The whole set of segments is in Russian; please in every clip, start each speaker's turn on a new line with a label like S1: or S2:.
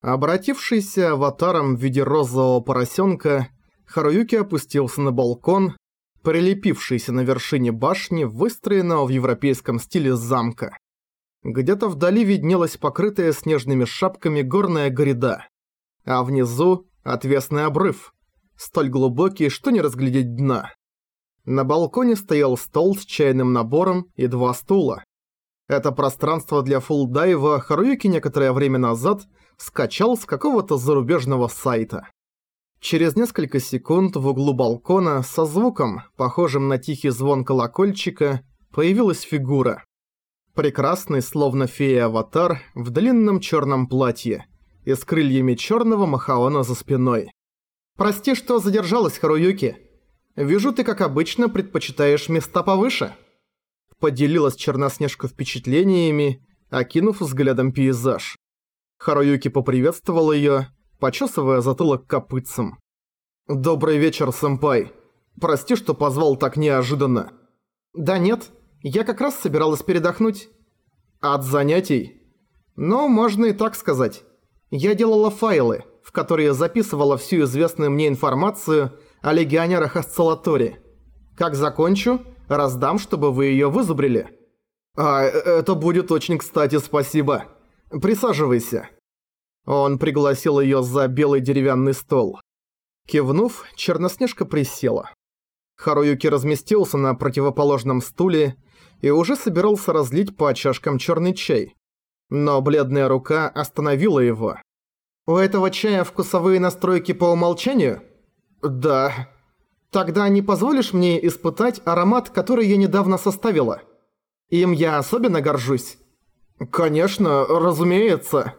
S1: Обратившийся аватаром в виде розового поросенка, Харуюки опустился на балкон, прилепившийся на вершине башни, выстроенного в европейском стиле замка. Где-то вдали виднелась покрытая снежными шапками горная гряда, а внизу – отвесный обрыв, столь глубокий, что не разглядеть дна. На балконе стоял стол с чайным набором и два стула. Это пространство для фулл-дайва Харуюки некоторое время назад – скачал с какого-то зарубежного сайта. Через несколько секунд в углу балкона со звуком, похожим на тихий звон колокольчика, появилась фигура. Прекрасный, словно фея-аватар, в длинном черном платье и с крыльями черного махаона за спиной. «Прости, что задержалась, Харуюки. Вижу, ты, как обычно, предпочитаешь места повыше». Поделилась Черноснежка впечатлениями, окинув взглядом пейзаж. Харуюки поприветствовал её, почесывая затылок копытцем. «Добрый вечер, сэмпай. Прости, что позвал так неожиданно». «Да нет, я как раз собиралась передохнуть». «От занятий?» «Ну, можно и так сказать. Я делала файлы, в которые записывала всю известную мне информацию о легионерах Осциллатори. Как закончу, раздам, чтобы вы её вызубрили». «А, это будет очень кстати, спасибо». Присаживайся». Он пригласил её за белый деревянный стол. Кивнув, Черноснежка присела. Харуюки разместился на противоположном стуле и уже собирался разлить по чашкам чёрный чай. Но бледная рука остановила его. «У этого чая вкусовые настройки по умолчанию?» «Да». «Тогда не позволишь мне испытать аромат, который я недавно составила? Им я особенно горжусь». «Конечно, разумеется».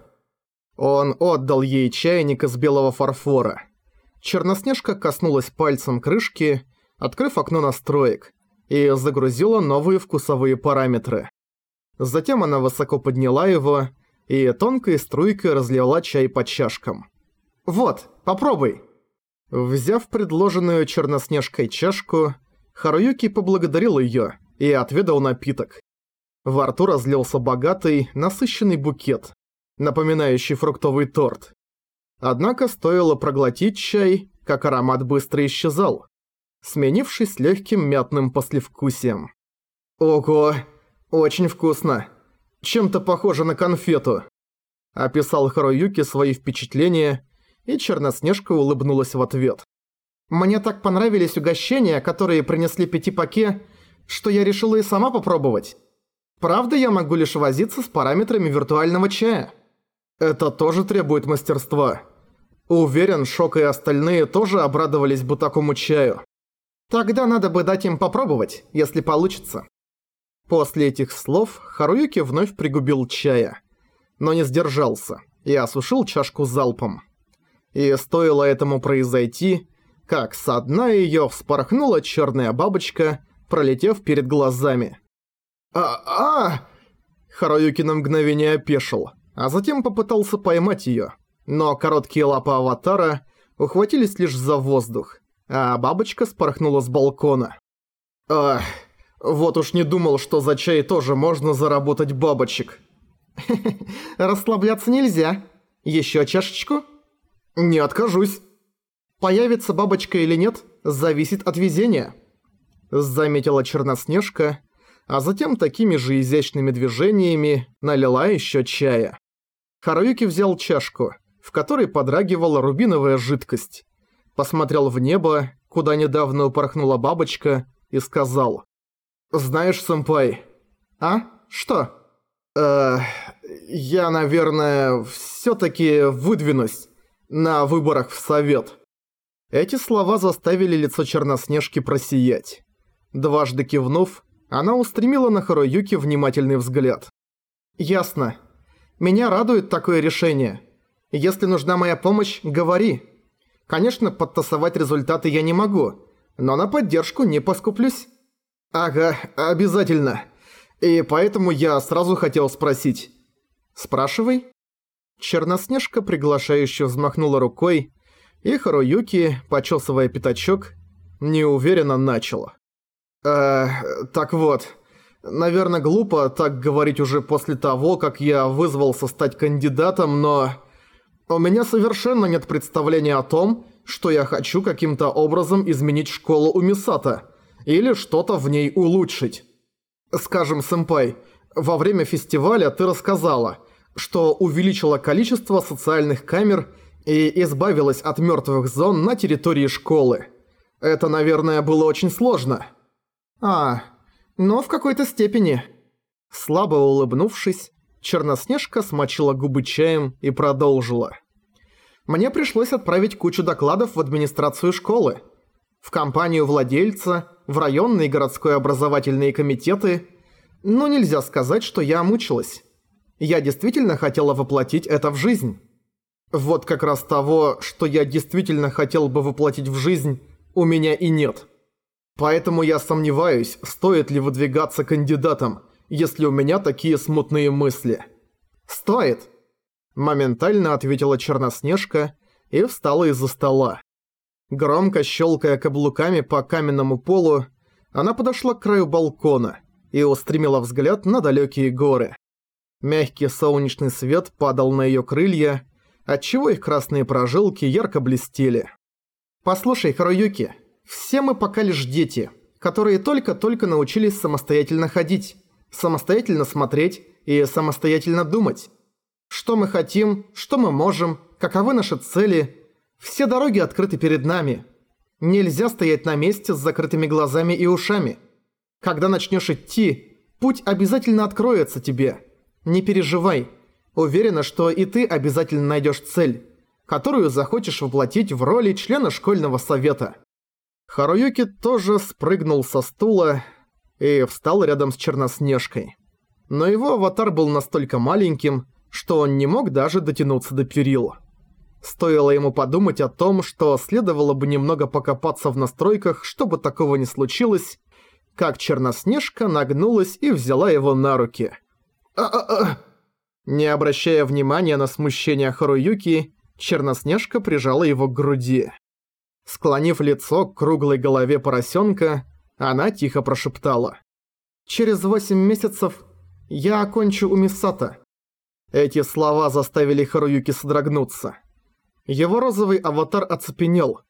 S1: Он отдал ей чайник из белого фарфора. Черноснежка коснулась пальцем крышки, открыв окно настроек, и загрузила новые вкусовые параметры. Затем она высоко подняла его и тонкой струйкой разлила чай по чашкам. «Вот, попробуй!» Взяв предложенную Черноснежкой чашку, Харуюки поблагодарил её и отведал напиток. Во рту разлился богатый, насыщенный букет, напоминающий фруктовый торт. Однако стоило проглотить чай, как аромат быстро исчезал, сменившись легким мятным послевкусием. «Ого, очень вкусно. Чем-то похоже на конфету», – описал Харуюки свои впечатления, и Черноснежка улыбнулась в ответ. «Мне так понравились угощения, которые принесли Пятипаке, что я решила и сама попробовать». Правда, я могу лишь возиться с параметрами виртуального чая. Это тоже требует мастерства. Уверен, Шок и остальные тоже обрадовались бы такому чаю. Тогда надо бы дать им попробовать, если получится. После этих слов Харуюки вновь пригубил чая, но не сдержался и осушил чашку залпом. И стоило этому произойти, как со дна её вспорхнула чёрная бабочка, пролетев перед глазами. «А-а!» Харуюки на мгновение опешил, а затем попытался поймать её. Но короткие лапы аватара ухватились лишь за воздух, а бабочка спорхнула с балкона. «Ах, вот уж не думал, что за чай тоже можно заработать бабочек». расслабляться нельзя. Ещё чашечку?» «Не откажусь». «Появится бабочка или нет, зависит от везения», — заметила Черноснежка, а затем такими же изящными движениями налила еще чая. Харуюки взял чашку, в которой подрагивала рубиновая жидкость. Посмотрел в небо, куда недавно упорхнула бабочка, и сказал. «Знаешь, сэмпай...» «А? Что?» «Э, я, наверное, всё-таки выдвинусь на выборах в совет». Эти слова заставили лицо Черноснежки просиять. Дважды кивнув, она устремила на Харуюки внимательный взгляд. «Ясно. Меня радует такое решение. Если нужна моя помощь, говори. Конечно, подтасовать результаты я не могу, но на поддержку не поскуплюсь». «Ага, обязательно. И поэтому я сразу хотел спросить». «Спрашивай». Черноснежка приглашающе взмахнула рукой, и Харуюки, почесывая пятачок, неуверенно начала. Э, так вот, наверное, глупо так говорить уже после того, как я вызвался стать кандидатом, но... У меня совершенно нет представления о том, что я хочу каким-то образом изменить школу у Мисата или что-то в ней улучшить. Скажем, сэмпай, во время фестиваля ты рассказала, что увеличила количество социальных камер и избавилась от мертвых зон на территории школы. Это, наверное, было очень сложно. А, но в какой-то степени. Слабо улыбнувшись, Черноснежка смочила губы чаем и продолжила. Мне пришлось отправить кучу докладов в администрацию школы, в компанию владельца, в районные и городской образовательные комитеты, но нельзя сказать, что я мучилась. Я действительно хотела воплотить это в жизнь. Вот как раз того, что я действительно хотел бы воплотить в жизнь, у меня и нет. Поэтому я сомневаюсь, стоит ли выдвигаться кандидатом, если у меня такие смутные мысли. «Стоит!» Моментально ответила Черноснежка и встала из-за стола. Громко щелкая каблуками по каменному полу, она подошла к краю балкона и устремила взгляд на далекие горы. Мягкий солнечный свет падал на ее крылья, отчего их красные прожилки ярко блестели. «Послушай, Харуюки, все мы пока лишь дети, которые только-только научились самостоятельно ходить самостоятельно смотреть и самостоятельно думать. Что мы хотим, что мы можем, каковы наши цели. Все дороги открыты перед нами. Нельзя стоять на месте с закрытыми глазами и ушами. Когда начнешь идти, путь обязательно откроется тебе. Не переживай. Уверена, что и ты обязательно найдешь цель, которую захочешь воплотить в роли члена школьного совета. Харуюки тоже спрыгнул со стула, и встал рядом с Черноснежкой. Но его аватар был настолько маленьким, что он не мог даже дотянуться до перил. Стоило ему подумать о том, что следовало бы немного покопаться в настройках, чтобы такого не случилось, как Черноснежка нагнулась и взяла его на руки. «А-а-а!» Не обращая внимания на смущение Харуюки, Черноснежка прижала его к груди. Склонив лицо к круглой голове поросенка, она тихо прошептала. «Через восемь месяцев я окончу у Мисата». Эти слова заставили Харуюки содрогнуться. Его розовый аватар оцепенел,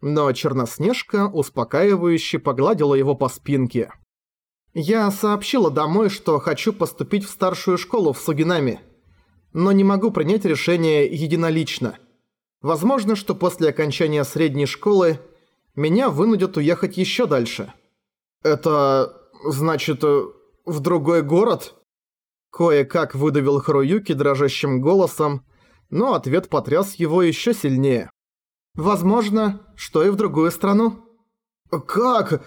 S1: но Черноснежка успокаивающе погладила его по спинке. «Я сообщила домой, что хочу поступить в старшую школу в Сугинами, но не могу принять решение единолично. Возможно, что после окончания средней школы меня вынудят уехать еще дальше». «Это... значит, э, в другой город?» Кое-как выдавил Харуюки дрожащим голосом, но ответ потряс его еще сильнее. «Возможно, что и в другую страну». «Как?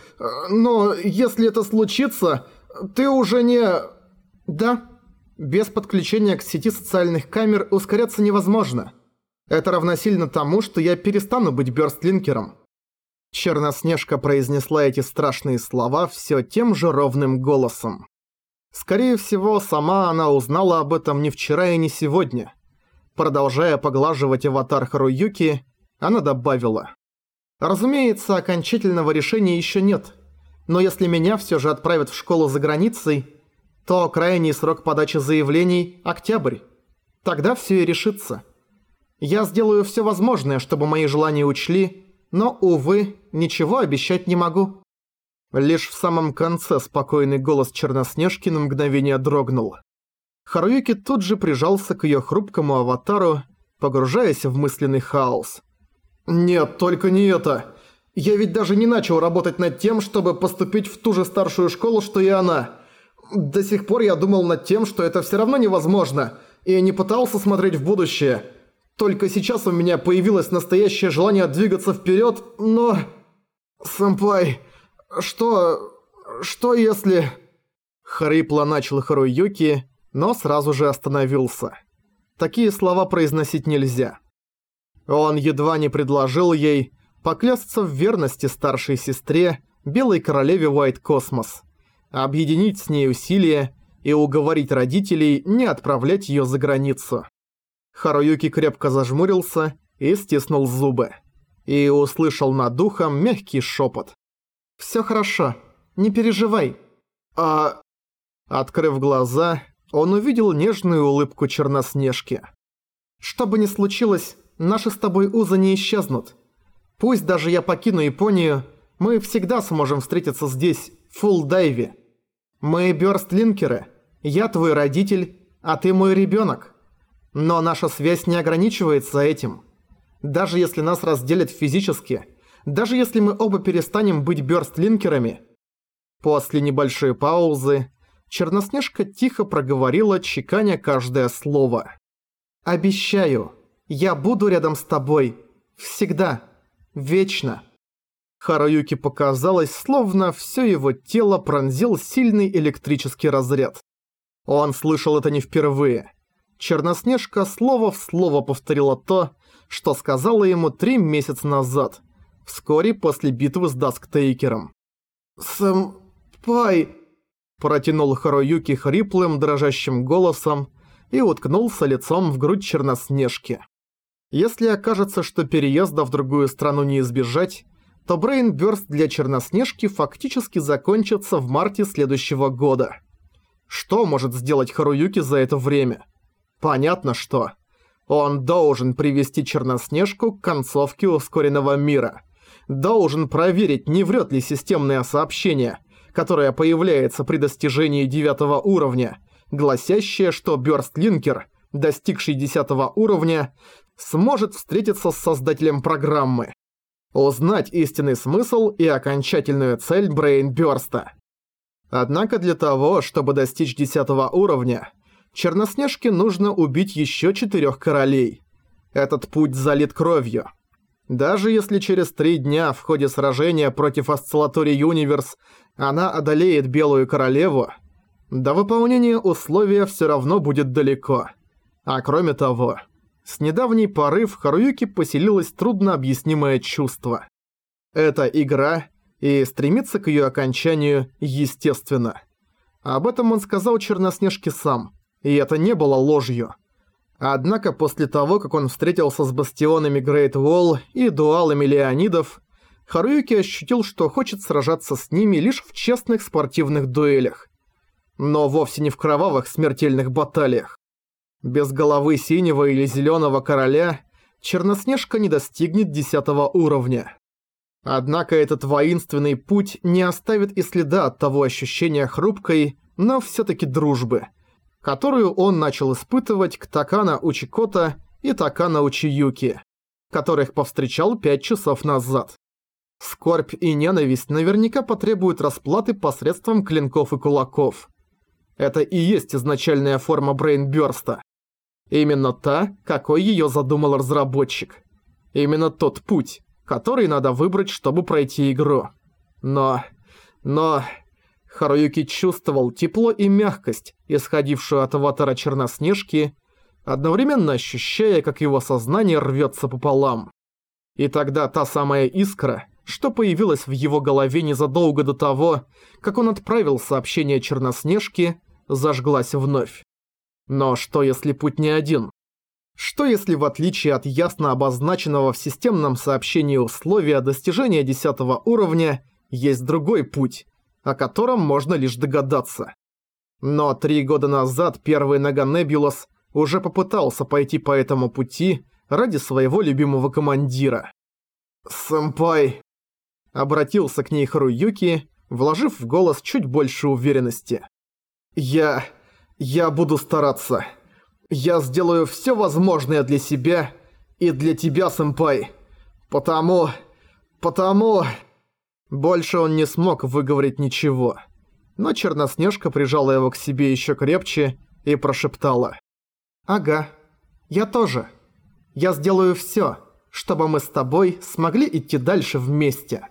S1: Но если это случится, ты уже не...» «Да. Без подключения к сети социальных камер ускоряться невозможно. Это равносильно тому, что я перестану быть бёрстлинкером. Черноснежка произнесла эти страшные слова все тем же ровным голосом. Скорее всего, сама она узнала об этом не вчера и не сегодня. Продолжая поглаживать аватар Харуюки, она добавила. «Разумеется, окончательного решения еще нет, но если меня все же отправят в школу за границей, то крайний срок подачи заявлений – октябрь. Тогда все и решится. Я сделаю все возможное, чтобы мои желания учли – но, увы, ничего обещать не могу». Лишь в самом конце спокойный голос Черноснежки на мгновение дрогнул. Харуюки тут же прижался к её хрупкому аватару, погружаясь в мысленный хаос. «Нет, только не это. Я ведь даже не начал работать над тем, чтобы поступить в ту же старшую школу, что и она. До сих пор я думал над тем, что это всё равно невозможно, и не пытался смотреть в будущее». Только сейчас у меня появилось настоящее желание двигаться вперед, но... Сэмпай, что... что если... Хрипло начал Харуюки, но сразу же остановился. Такие слова произносить нельзя. Он едва не предложил ей поклясться в верности старшей сестре, Белой Королеве Уайт Космос, объединить с ней усилия и уговорить родителей не отправлять её за границу. Харуюки крепко зажмурился и стиснул зубы. И услышал над духом мягкий шепот. «Всё хорошо, не переживай». «А...» Открыв глаза, он увидел нежную улыбку Черноснежки. Что бы ни случилось, наши с тобой узы не исчезнут. Пусть даже я покину Японию, мы всегда сможем встретиться здесь, в Фулл-Дайве. Мы бёрстлинкеры, я твой родитель, а ты мой ребёнок. Но наша связь не ограничивается этим. Даже если нас разделят физически, даже если мы оба перестанем быть бёрстлинкерами. После небольшой паузы Черноснежка тихо проговорила, чеканя каждое слово. «Обещаю, я буду рядом с тобой. Всегда. Вечно». Харуюки показалось, словно все его тело пронзил сильный электрический разряд. Он слышал это не впервые. Черноснежка слово в слово повторила то, что сказала ему три месяца назад, вскоре после битвы с Дасктейкером. «Сэмпай...» Протянул Харуюки хриплым, дрожащим голосом и уткнулся лицом в грудь Черноснежки. Если окажется, что переезда в другую страну не избежать, то Брейнбёрст для Черноснежки фактически закончится в марте следующего года. Что может сделать Харуюки за это время? Понятно что. Он должен привести Черноснежку к концовке ускоренного мира. Должен проверить, не врет ли системное сообщение, которое появляется при достижении девятого уровня, гласящее, что Бёрстлинкер, достигший десятого уровня, сможет встретиться с создателем программы. Узнать истинный смысл и окончательную цель Брейнбёрста. Однако для того, чтобы достичь десятого уровня, Черноснежке нужно убить еще четырех королей. Этот путь залит кровью. Даже если через три дня в ходе сражения против Осциллатории Юниверс она одолеет Белую Королеву, до выполнения условия все равно будет далеко. А кроме того, с недавней поры в Харуюке поселилось труднообъяснимое чувство. Это игра, и стремиться к ее окончанию естественно. Об этом он сказал Черноснежке сам, и это не было ложью. Однако после того, как он встретился с бастионами Грейт Уолл и дуалами Леонидов, Харуюки ощутил, что хочет сражаться с ними лишь в честных спортивных дуэлях. Но вовсе не в кровавых смертельных баталиях. Без головы синего или зеленого короля Черноснежка не достигнет десятого уровня. Однако этот воинственный путь не оставит и следа от того ощущения хрупкой, но все таки дружбы, которую он начал испытывать к Такана Учикота и Такана Учиюки, которых повстречал пять часов назад. Скорбь и ненависть наверняка потребуют расплаты посредством клинков и кулаков. Это и есть изначальная форма брейнбёрста. Именно та, какой её задумал разработчик. Именно тот путь, который надо выбрать, чтобы пройти игру. Но... но... Харуюки чувствовал тепло и мягкость, исходившую от аватара Черноснежки, одновременно ощущая, как его сознание рвется пополам. И тогда та самая искра, что появилась в его голове незадолго до того, как он отправил сообщение Черноснежке, зажглась вновь. Но что если путь не один? Что если в отличие от ясно обозначенного в системном сообщении условия достижения 10 уровня, есть другой путь, о котором можно лишь догадаться? Но три года назад первый Наганебулос уже попытался пойти по этому пути ради своего любимого командира. «Сэмпай!» Обратился к ней Харуюки, вложив в голос чуть больше уверенности. «Я... Я буду стараться. Я сделаю все возможное для себя и для тебя, сэмпай. Потому... Потому...» Больше он не смог выговорить ничего. Но Черноснежка прижала его к себе еще крепче и прошептала. «Ага, я тоже. Я сделаю все, чтобы мы с тобой смогли идти дальше вместе».